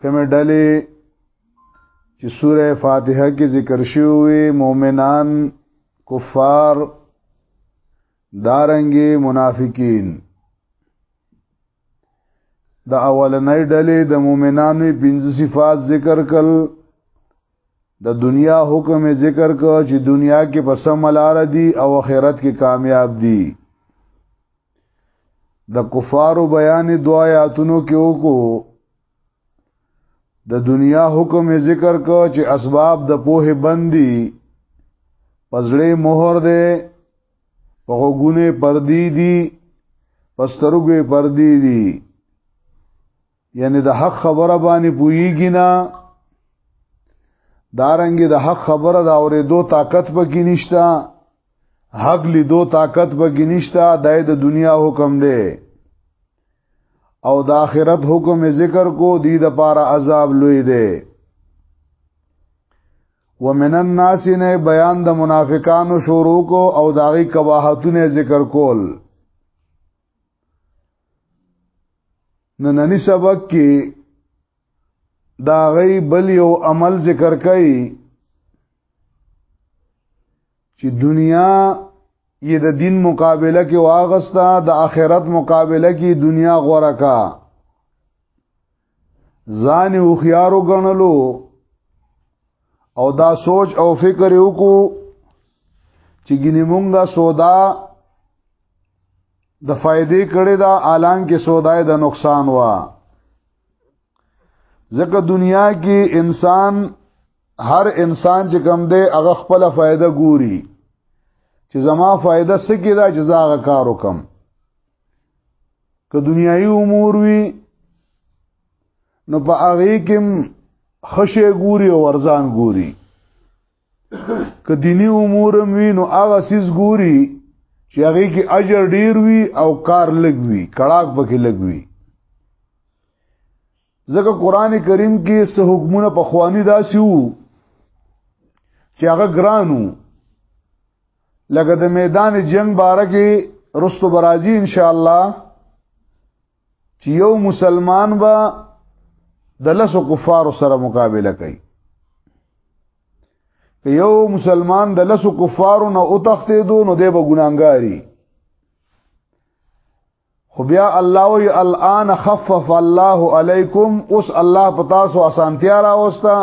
کومه ډلې چې سوره فاتحه کې ذکر شوی مؤمنان کفار دارنګي منافقین د دا اولنۍ ډلې د مؤمنانو پنځه صفات ذکر کړل د دنیا حکم ذکر کو چې دنیا کې په سم لار دي او آخرت کې کامیاب دي د کفارو بیان دوا آیاتونو کې وکړو د دنیا حکم ذکر کو چې اسباب د پوهه بندي پزړې مہر ده په غوګونه پردي دي پسترګې پردي دي یعنی د حق خبره باندې پویږي نه دارنګ د حق خبره د اورېدو طاقت پکې نشتا حق لیدو طاقت پکې نشتا دای د دنیا حکم دی او د آخرت حکم ذکر کو دی د پاره عذاب لوی دی ومن الناس نه بیان د منافقانو شروع کو او داغي کواحتونه ذکر کول نننی سبق کې دا غي بل یو عمل ذکر کړي چې دنیا یې د دین مقابله کې واغستا د آخرت مقابله کې دنیا غوړه کا ځان او خيارو غنلو او دا سوچ او فکر وکړو چې ګینه مونږه سودا د فائدې کړي دا اعلان کې سودای د نقصان وا ځکه دنیا کې انسان هر انسان چې کم دی هغه خپل فائدہ ګوري چې زما فائدہ سکه دا چې زاغه کار وکم که دنیایي امور وي نو په هغه کې خشه ګوري او ورزان ګوري که دینی امور وی نو هغه سیس ګوري چې هغه کې اجر ډیر وي او کار لږ وي کړهک پکې لږ وي ځکه قران کریم کې سه حکمونه په خواني داسي وو چې هغه ګرانو لکه د میدان جنگ باره کې رستو برازي ان شاء الله چې یو مسلمان به د لسو کفار سره مقابله کوي که یو مسلمان د لسو کفارو نه اوتختې دو نو دی به ګناګاری خو بیا الله وی الان خفف الله علیکم اوس الله پتا سو اسانتیا راوستا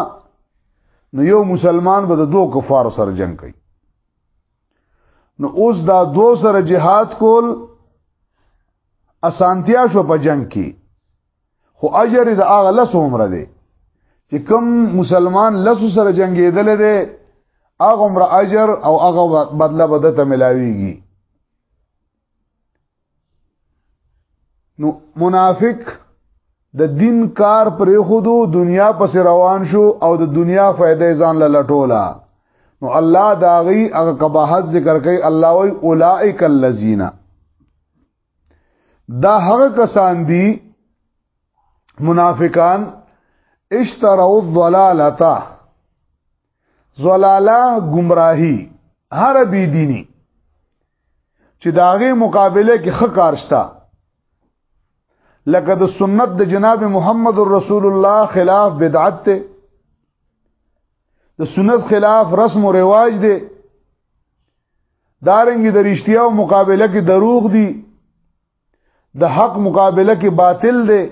نو یو مسلمان به د دوه کفارو سره جنگ کوي نو اوس دا دو سره جهاد کول اسانتیا شو په جنگ کې خو اجر د هغه لس عمره دی چې کوم مسلمان لس سره جنگیدل دی هغه عمره اجر او هغه بدله بده ته ملاویږي نو منافق د دین کار پرې خودو دنیا پس روان شو او د دنیا فائدې ځان لټولا نو الله داغي هغه قباحت ذکر کوي الله وی اولائک الذین دا هغه کسان دي منافقان اشتروا الضلالتا زلالا گمراهی هر بی دینی چې داغه مقابله کې خکار شتا لکه د سنت د جناب محمد رسول الله خلاف بدعت ته د سنت خلاف رسم او رواج دی دارنګي د رښتیا او مقابله کې دروغ دي د حق مقابله کې باطل دی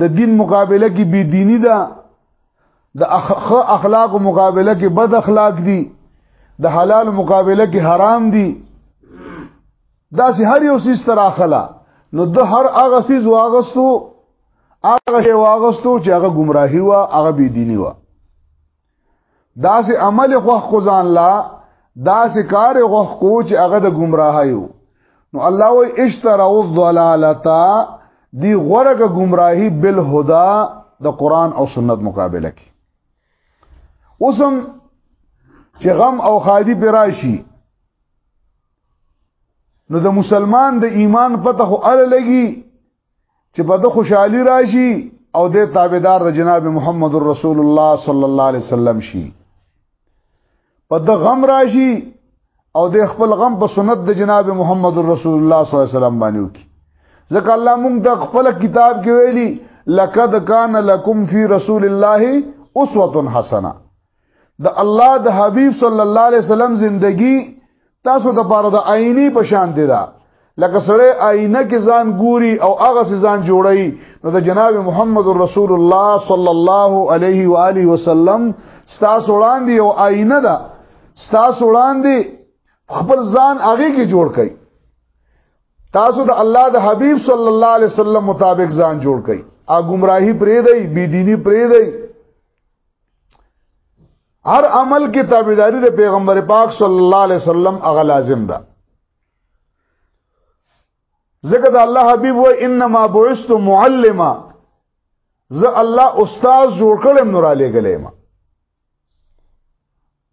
د دین مقابله کې بی دینی ده د اخلاق مقابله کې بد اخلاق دي د حلال مقابله کې حرام دي دا سه هر یو سیس تر اخلا نو د هر هغه سیس واغستو هغه واغستو چې هغه گمراهي وا هغه بی دینی وا داسې عمل خوخ کو ځان لا داسې کار خوخ کو چې هغه د گمراهي وو نو الله وی اشتروا الضلالتا دی غورګه گمراهی بل هدا د قران او سنت مقابله کی اوسم چې غم او خادي پراشي نو د مسلمان د ایمان پته خو ال لګي چې په د خوشحالي راشي او د تابعدار د جناب محمد رسول الله صلی الله علیه وسلم شي په د غم راشي او د خپل غم په سنت د جناب محمد رسول الله صلی الله علیه وسلم باندې وکي ځکه الله موږ د خپل کتاب کې ویلي لقد کان لکم فی رسول الله اسوه حسنه د الله د حبيب صلی الله علیه وسلم زندگی تاسو د پاره د عیني په شان دي دا لکه سړی آینه کې ځان ګوري او هغه سي ځان جوړي نو د جناب محمد رسول الله صلی الله علیه و آله وسلم ستاسو وړاندې یو آینه ده ستاسو وړاندې خپل ځان هغه کې جوړ کړئ تاسو د الله د حبیب صلی الله علیه وسلم مطابق ځان جوړ کړئ ا گمراهی پرې دی بی دینی پرې دی هر عمل کې تابعداري د پیغمبر پاک صلی الله علیه وسلم هغه لازم ده ځکه د الله حبیب و انما بعثت معلما زه الله استاد جوړ کړم نور علی ګلیم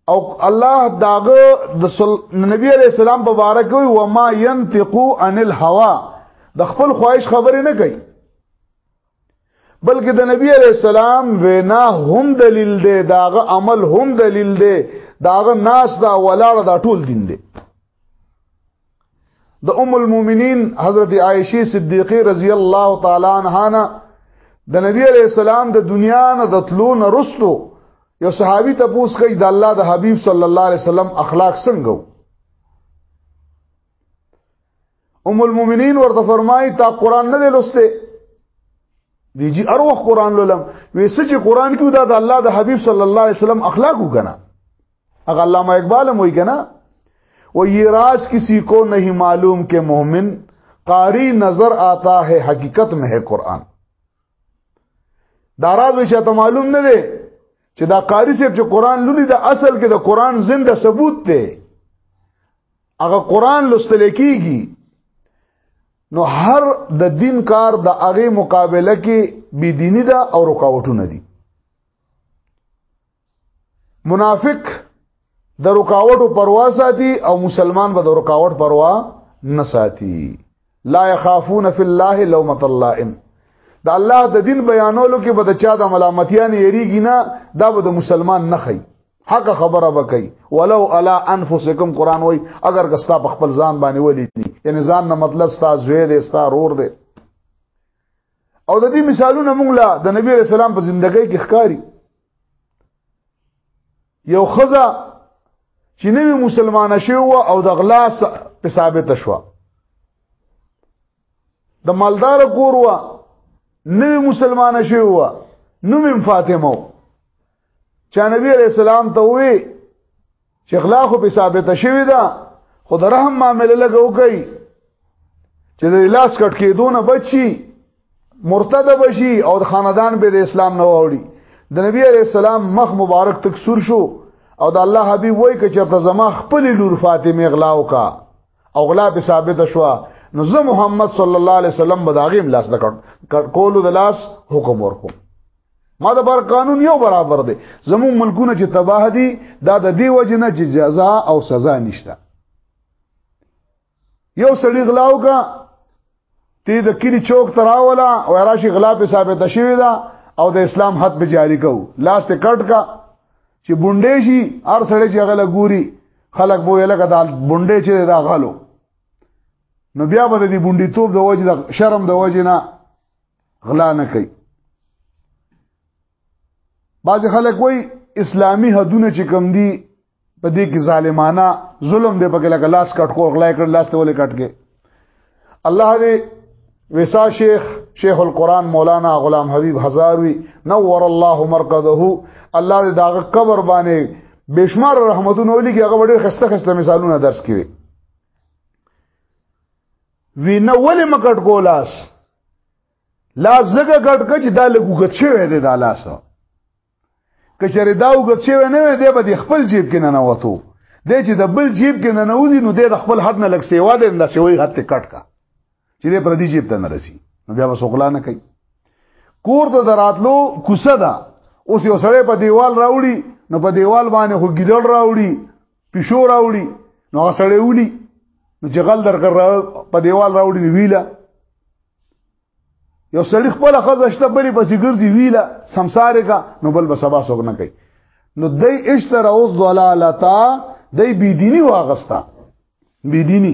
او الله داغه د نبی علی السلام په باره کې و ما ينتقو عن الهوا د خپل خواهش خبرې نه کوي بلکې د نبی علی السلام وینا هم دلیل دی داغه عمل هم دلیل دی داغه ناس دا ولاړ دا ټول دین دی د ام المؤمنین حضرت عائشه صدیقه رضی الله تعالی عنها نه د نبی علی السلام د دنیا نه د تلو نه رستو یو صحابي ته پوس کوي د الله د حبیب صلی الله علیه وسلم اخلاق څنګه ام المؤمنین ورته فرمایي تا قران نه لسته دی جی اروخ قران لولم وې سچ قران کې دا د الله د حبیب صلی الله علیه وسلم اخلاق وکنه هغه علامه اقبال هم وی کنه و یہ راز کسی کو نہیں معلوم کہ مومن قاری نظر آتا ہے حقیقت میں ہے قرآن دا راز چې ته معلوم نه دی چې دا قاری صاحب چې قرآن لولي دا اصل کې دا قرآن زنده ثبوت دی هغه قرآن لوستل کیږي نو هر د دین کار د هغه مقابله کې بی دینی ده او رکاوټونه دي منافق د رکاوټو پروا ساتي او مسلمان به د رکاوټ پروا نه ساتي لا يخافون في الله لومۃ اللائم د الله د دین بیانولو کې به د چا د ملامتیا نه یریږي نه دا به د مسلمان نه خي حق خبره وکي ولو الا انفسکم قران وای اگر که ستا په خپل ځان باندې ولي یعنی ځان نه مطلب ستا زوی دی ستا رور دی او د دې مثالونه موږ لا د نبی رسول الله په ژوندۍ کې ښکاری یو خزه چې نوی مسلمان شو او د غلا په ثابت شو د مالدار کور و نوی مسلمان شو نوم فاطمه چا نبی علیہ السلام ته وی چې غلا خو په ثابت شوی ده خو د رحم معاملې لګو کوي چې د لاس کټ کېدونه بچي مرتد بشي او د خاندان به د اسلام نه وړي د نبی عليه السلام مخ مبارک تک سور شو او د الله حبيب وای ک چرته زما خپل لور فاطمه غلا وکا او غلا به ثابت شو نو زه محمد صلی الله علیه وسلم بداغیم لاس د کولو د لاس حکم ورکوم ما د بر قانون یو برابر دی زمون ملکونه چې تباه دي دا د دې وجه نه چې جزا او سزا نشته یو سړی غلاو کا تی د کلی چوک تراولا او راشي غلا په ثابت شوی دا او د اسلام حد به جاری کو لاس ته کټ کا چې بونډې شي هر سړی چې غلا ګوري خلک بو یې لکه دا بونډې چې دا غلو نو بیا به د دې بونډې توپ د وجه د شرم د وجه نه غلا نه کوي بعض خلک وای اسلامی حدونه چې کم دي په دې کې ظالمانه ظلم دی پکې لکه لاس کټ کو غلا کړ لاس ته ولې کټ کې الله دې وسا شیخ شیخ القرآن مولانا غلام حبیب هزاروی نور الله مرقده الله دې داغه قبر باندې بشمار رحمتونه ولي کې هغه ډېر خسته خسته مثالونه درس کړي وی نه ولې مکټ ګولاس لا زګه ګټ کچ دا لګو ګټ شوی دی دا لاس کچره دا وګت شوی نه وي دی به خپل جیب کې نه نوتو د چې د بل جیب کې نه نوځي نو د خپل حد نه لګ سیوا دی د سیوي حد ته کټ کا چې د پردي جیب ته نه رسی نو بیا وسو غلا نه کوي کور ته دراتلو کوسه ده اوس یو سړی په دیوال راوړي نو په دیوال باندې خو ګیدړ راوړي پښو راوړي نو سړی ولي نو چې غل درکر په دیوال راوړي نو ویله یو سړی خپل خزه شته بری پسې ګرځي ویله سمساره کا نو بل به سبا سوګ نه کوي نو دای اشتراو ضلالتا دای بی دینی واغستا بی دینی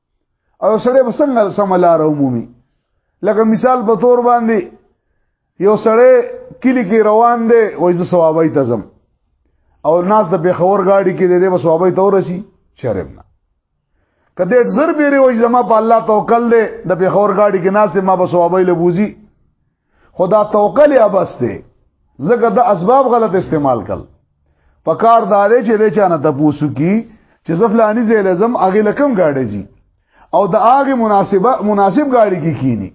او سړی به څنګه سم لار عمومي لکه مثال په تور باندې یو سړی کلی کې روان دی وای زه ثوابای ته ځم او ناس د بخور گاډي کې دی به ثوابای ته ورسی چرم نه کله زر بیره وای زما په الله توکل دی د بخور گاډي کې ناس ما به ثوابای لبوزي خدا توکل یا بس دی زګه د اسباب غلط استعمال کړ په کار دارې چې د چانه تاسو کی چې زفلانی زې لازم اغه لکم گاډي زی او د اغه مناسبه مناسب گاډي کی کینی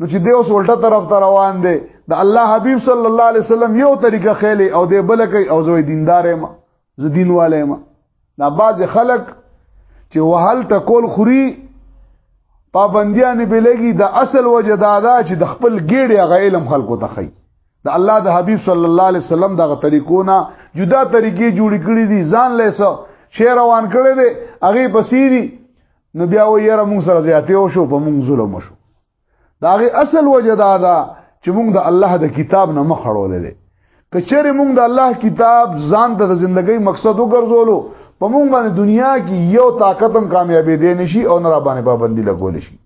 نو چې د اوس ولټه طرف ته روان دی د الله حبیب صلی الله علیه وسلم یو طریقه خېلې او د بل کوي او زوی دیندار ما زه دین والے ما دا باز خلک چې وهل ټکول خوري پابندیان به لګي د اصل وجه دا ده چې د خپل ګېډې غ علم خلکو ته خي د الله د حبیب صلی الله علیه وسلم دغه طریقونه جدا طریقې جوړ کړې دي ځان لیسه شعر روان کړي دي هغه پسیری نو بیا و یره مونږ سره زیاتې او شو په مونږ ظلم شو داغه اصل وجه دا ده چې موږ د الله د کتاب نه مخ اړولې دي کچره موږ د الله کتاب ځان ته د ژوندۍ مقصد وګرځولو په موږ باندې دنیا کې یو طاقت هم کامیابې دي نشي او نه را باندې پابندي لګول شي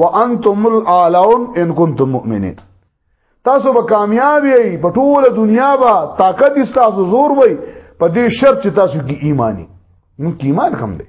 وانتم الاعلون ان کنتم مؤمنین تاسو به کامیاب یې په ټوله دنیا به طاقت تاسو زور وي په دې شرط چې تاسو کې ایمانی نو ایمان کم دی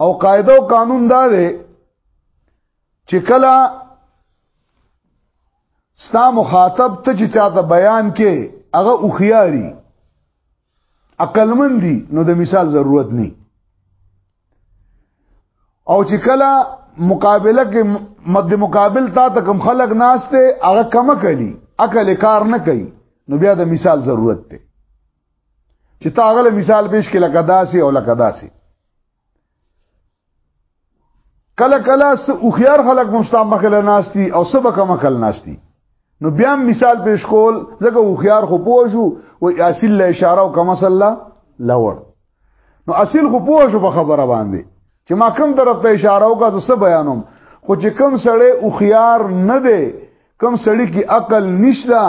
او قاعده او قانون دا دی چې کله ستا مخاطب ته چې چاته بیان کې هغه اوخياري عقلمن دي نو د مثال ضرورت نه او چې کله مقابله کې مد مقابل تا ته کم خلق ناشته هغه کم کړي عقل کار نه کوي نو بیا د مثال ضرورت دی چې تا غل مثال پیش کې لکه داسي او لکه داسي کله کله او خيار خلک مشتام مخله ناشتي او سبا کم کل ناشتي نو بیا مثال پیش کول ځکه او خيار خو پوجو و اصل اشاره او کما صلی لوړ نو اصل خو پوه شو په خبره باندې چې ما کوم طرف ته اشاره وکړه زه څه بیانوم خو چې کوم سړی او خيار نه دی کوم سړی کې عقل نشته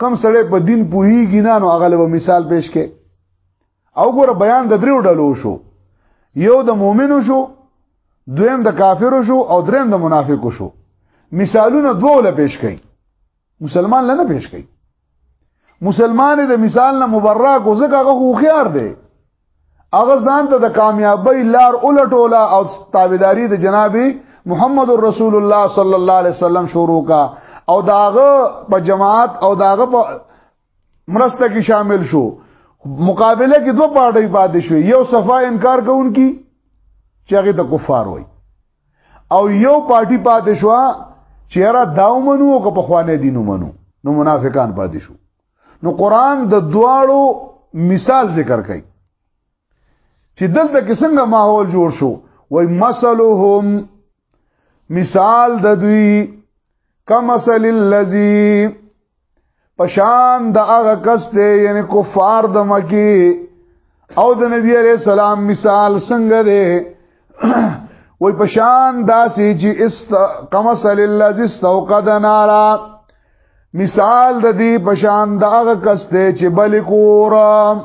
کوم سړی په دین پوهیږي نه نو هغه له مثال پیش کې او ګوره بیان د دریو ډلو شو یو د مؤمنو شو دویم د کافرو شو او دریم د منافقو شو مثالونه دوه له پیش کړي مسلمان لنه پیش کوي مسلمان د مثال نه مبرا کو ځکه هغه خوخيار دی هغه ځان ته د کامیابی لار الټولا او تابعداري د جناب محمد رسول الله صلی الله علیه وسلم شروع کا او داغه په جماعت او داغه په مرسته کې شامل شو مقابله کې دوه پارټي پاتې شوې یو صفا انکار کوونکی چې هغه د کفار وای او یو پارټي پاتې شو چې را داو منو او په خوانه دینو منو نو منافقان پاتې شو نو قران د دواړو مثال ذکر کړي چې دلته کې څنګه ماحول جوړ شو وای مثلهم مثال د دوی کمثل الذی پشان د هغه کس دی یعنی کفار د مکی او د نبی علیہ السلام مثال څنګه دی وای پشان داسې چې است کمثل الذی استوقد نارا مثال د دې پشان د هغه کس دی چې بل کورم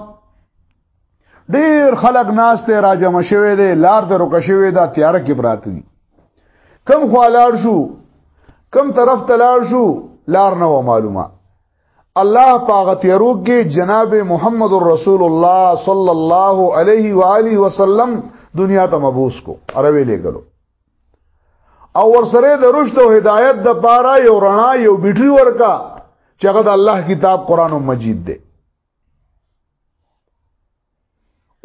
ډیر خلک ناس ته راجم شوي دي لار ته روک شوي دا تیار کې براته دي کم خالار شو کم طرف تلار شو لار نه معلومه الله پاغه تیرو کې جناب محمد رسول الله صلی الله علیه و آله وسلم دنیا ته مبوس کو اروي لګلو او ورسره د رشد او هدایت د پاره یو رڼا یو بیټری ورکا چې هغه د الله کتاب قران مجید دی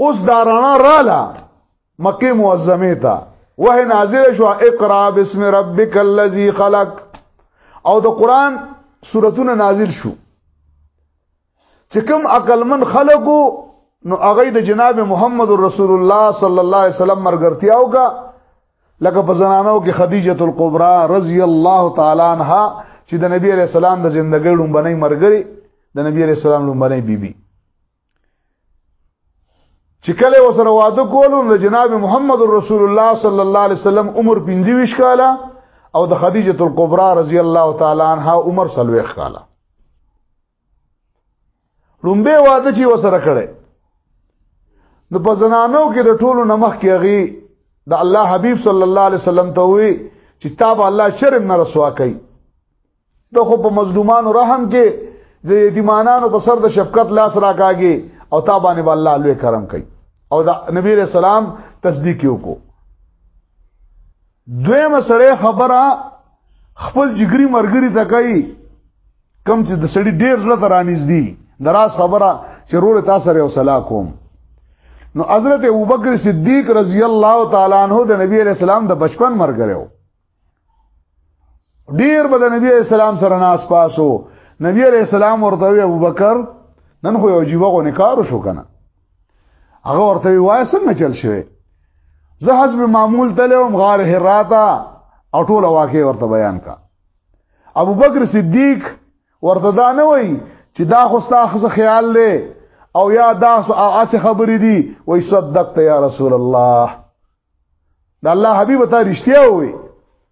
اوس دا رڼا رااله مکه معظمه ته وه نازل شو اقرا بسم ربک الذی خلق او د قران سورتونه نازل شو چې کوم عقلمن خلقو نو هغه د جناب محمد رسول الله صلی الله علیه وسلم مرګرتیاو کا لکه په زنانو کې خدیجه الکبرى رضی الله تعالی عنها چې د نبی عليه السلام د ژوندګړ لومبنۍ مرګري د نبی عليه السلام لومبنۍ بیبي چې کله وسره واده کولو د جناب محمد رسول الله صلی الله علیه وسلم عمر 25 کاله او د خدیجه الکبرى رضی الله تعالی عنها عمر 40 کاله لومبه واده چې وسره کړي نو په زنانو کې د ټولو نمخ کې غي د الله حبيب صلی الله علیه وسلم ته وی چې تاب الله شرم نه رسوا کوي ته خو په مظلومانو رحم کې د یتیمانانو په سر د شفقت لاس راکاږي او تا باندې با الله لوی کرم کوي او د نبی رسول سلام تصدیق یو کو دویمه سره خبره خپل جګری مرګری ته کوي کم چې د سړي ډیر زړه ته رانږدي دراز خبره چې رور تاسو سره او سلام کوم نو حضرت ابوبکر صدیق رضی الله تعالی عنہ د نبی علیہ السلام د بچپن مرګ لرو ډیر به د نبی علیہ السلام سره ناس پاسو نبی علیہ السلام ورته وی ابوبکر نن خو یو جیبه غو نکارو شو کنه هغه ورته وی وای څنګه چل شوی زه حسب معمول تلوم غار هراتا او ټول واقع ورته بیان کا ابو بکر صدیق ورته دا نه وای چې دا خو ستاسو خیال لې او یا دا اسه خبرې دي وای صدقت یا رسول الله دا الله حبیب ته رښتیا وای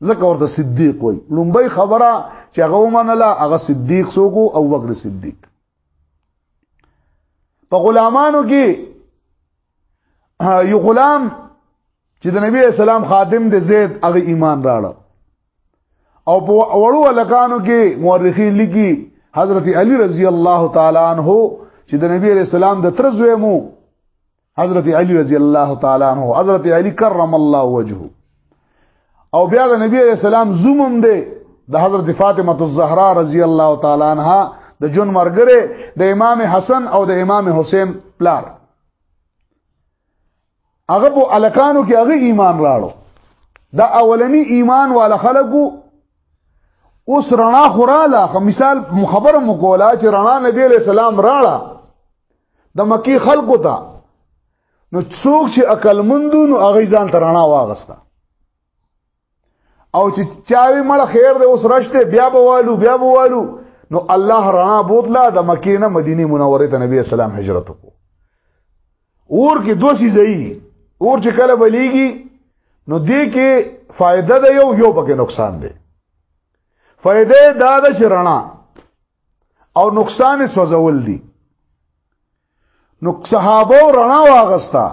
ځکه ورته صدیق وای لومبۍ خبره چې هغه ومنله هغه صدیق څوک او بکر صدیق په غلامانو کې یو غلام چې د نبی اسلام خادم د زید هغه ایمان راړ او په وړو الکانو کې مورخین لیکي حضرت علی رضی الله تعالی عنہ چې د نبی علیہ السلام د تر زوی مو حضرت علی رضی الله تعالی عنہ حضرت علی کرم الله وجهه او بیا د نبی علیہ السلام زومم دی د حضرت فاطمه الزهرا رضی الله تعالی عنها د جون مرګره د امام حسن او د امام حسین پلار هغه په الکانو کې هغه ایمان راړو دا اولنی ایمان والا خلقو اوس رڼا خوراله خو مثال خبره مکولا چې رڼا نبی له سلام راړه د مکی خلقو ته نو څوک چې عقل مندونو هغه ځان ترانه واغسته او چې چاوي مړ خیر دی اوس رشته بیا بوالو بیا بوالو نو الله رڼا بوتلا د مکې نه مدینه منوره ته نبی اسلام هجرت وکړو اور کې دوه سیزي اور چې کله بلیږي نو دې کې فائدہ ده یو یو پکې نقصان دی فائدې دا ده چې رڼا او نقصان سوزول دي نو صحابه رڼا واغستا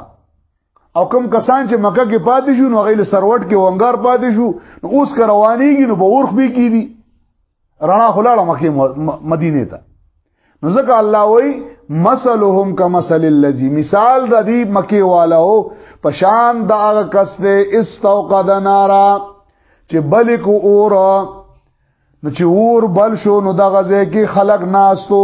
او کوم کسان چې مکه کې پاتې شو نو غیل سروټ کې ونګار پاتې شو نو اوس که روانيږي نو په اورخ به کې دي رڼا خلاله مکه مدینه ته نو ځکه الله وای مثلهم کمثل الذی مثال د دې مکی والو په شان د هغه کس ته استوقد نارا چې بلک اور نو چې اور بل شو نو دغه ځای کې خلق ناستو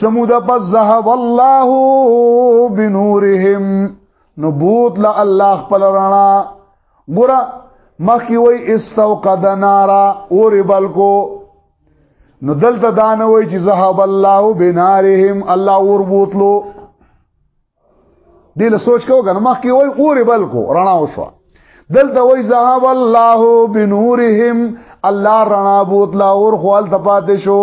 سمود پس ذهب الله بنورهم نبوت لا الله خپل رڼا ګور مخکې وای استوقد نارا اور بلکو نو دلته دانه وای چې ذهب الله بنارهم الله اور بوتلو دې له سوچ کو کنه مخکې وای اور بلکو رڼا وشو دلته وای ذهب الله بنورهم الله رڼا بوتلا اور خپل تپاتې شو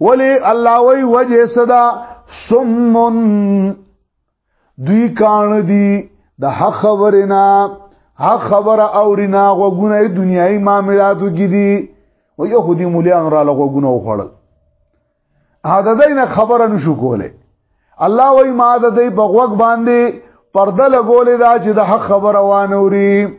ولی الله وی وجه صدا سمون دوی کان دی د حق خبرنا حق خبر اورینا غوګونه دنیای معاملاتو کې دي او يهودي مليان را لغوګونه وخړل هدا دین خبره نشو کوله الله وای ما د دې بغوګ باندې پرده لګولې دا چې د حق خبره وانوري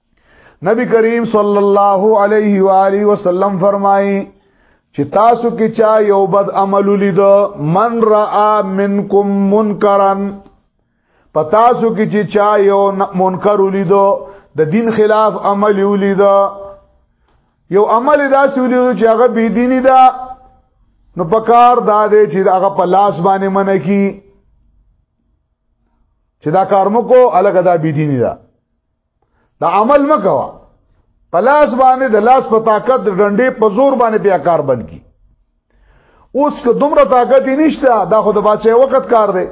نبی کریم صلی الله علیه و آله وسلم فرمایي چې تاسو کې چا یو بد عمل لید من را منکم منکرن پتاسو کې چې چا یو منکر لید د دین خلاف عمل ولید یو عمل داسې ولید چې هغه بی دینی ده نو پکار دا دی چې هغه په لاس باندې منکی چې دا کار مکو الګا دا بی دینی ده دا عمل مکوا پلاس باندې د لاس په طاقت د ډنډې په زور باندې بیا کار بند کی اوس که دومره طاقت یې نشته دا خو د بچي وخت کار دی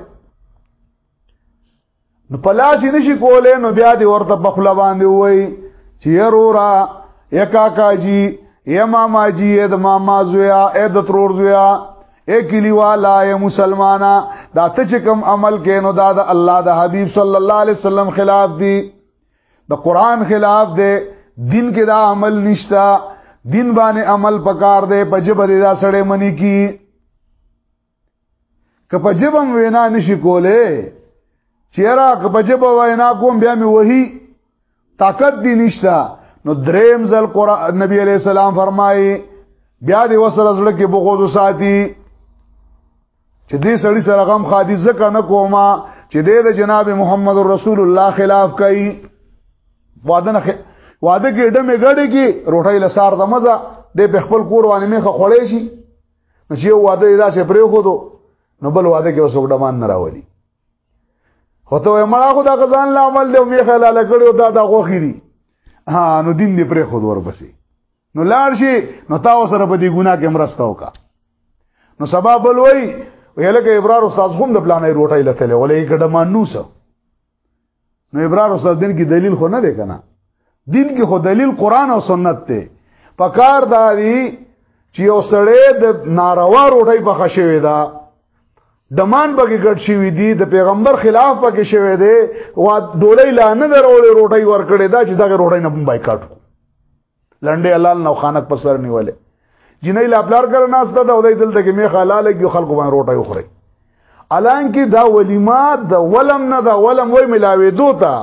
نو پلاس یې نشي کولای نو بیا دی ورته په خپل باندې وای چې ورورا یکا کاجی یا ماما جی د ماما زویا اې د ترور زویا اے کلیوالا اے مسلمانا دا ته چې کوم عمل کې نو دا د الله د حبیب صلی الله علیه وسلم خلاف دی د قران خلاف دی دین کې دا عمل نشتا دین باندې عمل پکار دی په جبه دې دا سړی منی کی که په جبه وینا نشي کوله چیرې که په جبه وینا کوم بیا می وਹੀ طاقت دی نشته نو دریم ځل قران نبی علی السلام فرمایي بیا دی وسره زړه کې بغوز ساتي چې دې سړی سره غم خادي زکه نه کوما چې دې د جناب محمد رسول الله خلاف کوي وعده نه وعده کې ډمه غړې کې روټۍ لسار د مزه دې په خپل کور باندې مخه خړې شي چې وعده یې دا چې پرې خو نو بل وعده کې وسوګ ډمان نه راولي خو ته مړه خو دا غزان لا عمل دی می خلال کړو دا دا غوخی دی ها نو دین دې پرې خود ور بسې نو لاړ شي نو تا سره په دې ګناه کې مرسته وکا نو سبب بل وای ویلکه ابرار استاد هم د پلانې روټه لته ولې ګډه مانوسه نو ابرار او سنت دین کې دلیل خو نه دی کنه دین کې خو دلیل قران او سنت دی پکار دا دی چې یو سړی د ناروا روټي په خښوي دا دمان بګی ګډ شوی دی د پیغمبر خلاف پکې شوی دی وا ډولې لا نه درولې روټي ور کړې دا چې دغه روټي نه بایکاټ لنډې حلال نو خانک په سر نیولې جنې لا بلار کر ناس ده او دې دلته کې می حلال کې خلکو باندې روټه وخوري الان کې دا ولیمات د ولم نه دا ولم وای ملاوي دوته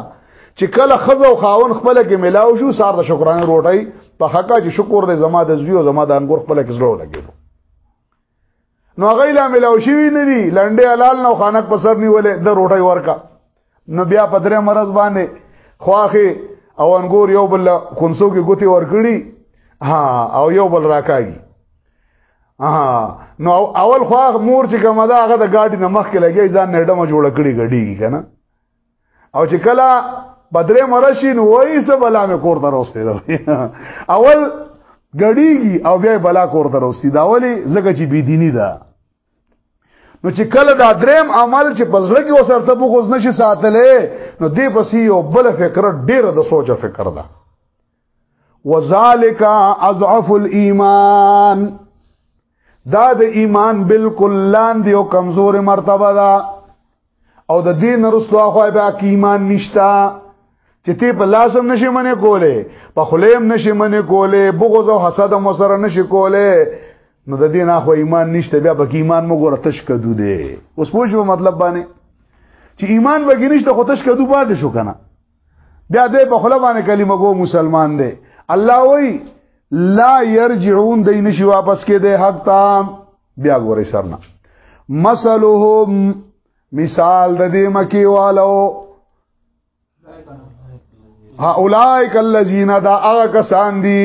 چې کله خزه او خاون خپل کې ملاو شو سار د شکرانه روټي په حقا چې شکر دې زما د زوی او زما د انګور خپل کې زړه لګیدو نو هغه لا ملاو شوی نه دی لنډه حلال نو خانک په سر نیولې د روټي ورکا نو بیا په درې مرز باندې خواخه او انګور یو بل کونسو کې ګوتی ورکړي ها او یو بل راکاږي ها نو اول خواخ مور چې کومه دا هغه د گاډي نمخ کې لګي ځان نړډمه جوړ کړي غړي کنه او چې کله بدرې مرشي نو وایي سه بلا مې کور ته راوستي دا اول غړیږي او بیا بلا کور ته راوستي دا ولی زګه چې بی دینی ده نو چې کله دا دریم عمل چې پزړه کې وسرته بغوز نشي ساتلې نو دې پسې یو بل فکر ډیر د سوچ فکر ده وذالک اضعف الايمان دا د ایمان بالکل لاندې او کمزور مرتبه ده او د دین رسوا خو به کې ایمان نشتا چې ته په لاسم نشي منې کوله په خلیم نشي منې کوله بغض او حسد مو سره نشي کوله نو د دین اخو ایمان نشته بیا به ایمان مو ګره تشکدو دی اوس پوه شو مطلب باندې چې ایمان به نشته خو تشکدو باندې شو کنه بیا دوی په خپل باندې کلمه ګو مسلمان دی الله وی لا يرجعون دین شي واپس کې دی حق تام بیا ګورې سرنا مثلهم مثال د دې مکی والو ها اولائک الذین دا هغه کسان دي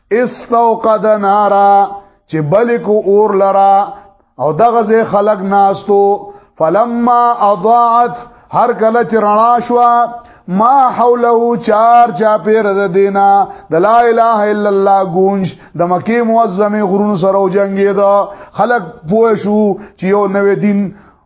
استوقد نارا چې بلک اور لرا او دغه ځای خلق ناستو فلما اضاعت هر کله چې رڼا شو ما حوله چار چا پیر د دینا د لا اله الا الله گونج د مکی معظم غرون سره جنگی دا خلق پوه شو چې یو نوې دین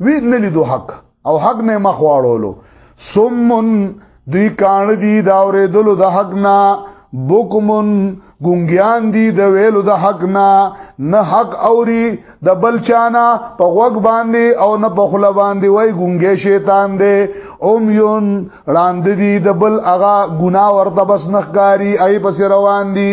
وی نه لیدو حق او حق نه مخ واړولو سمون دوی کان دی دا اوریدلو د حق نه بوکمون ګونګیان دی د ویلو د حق نه نه حق اوري د بل چانا په غوګ باندې او نه په خله باندې وای ګونګې شیطان دی اوم یون راند دی د بل اغا ګنا ورته بس نخکاری ای پس روان دی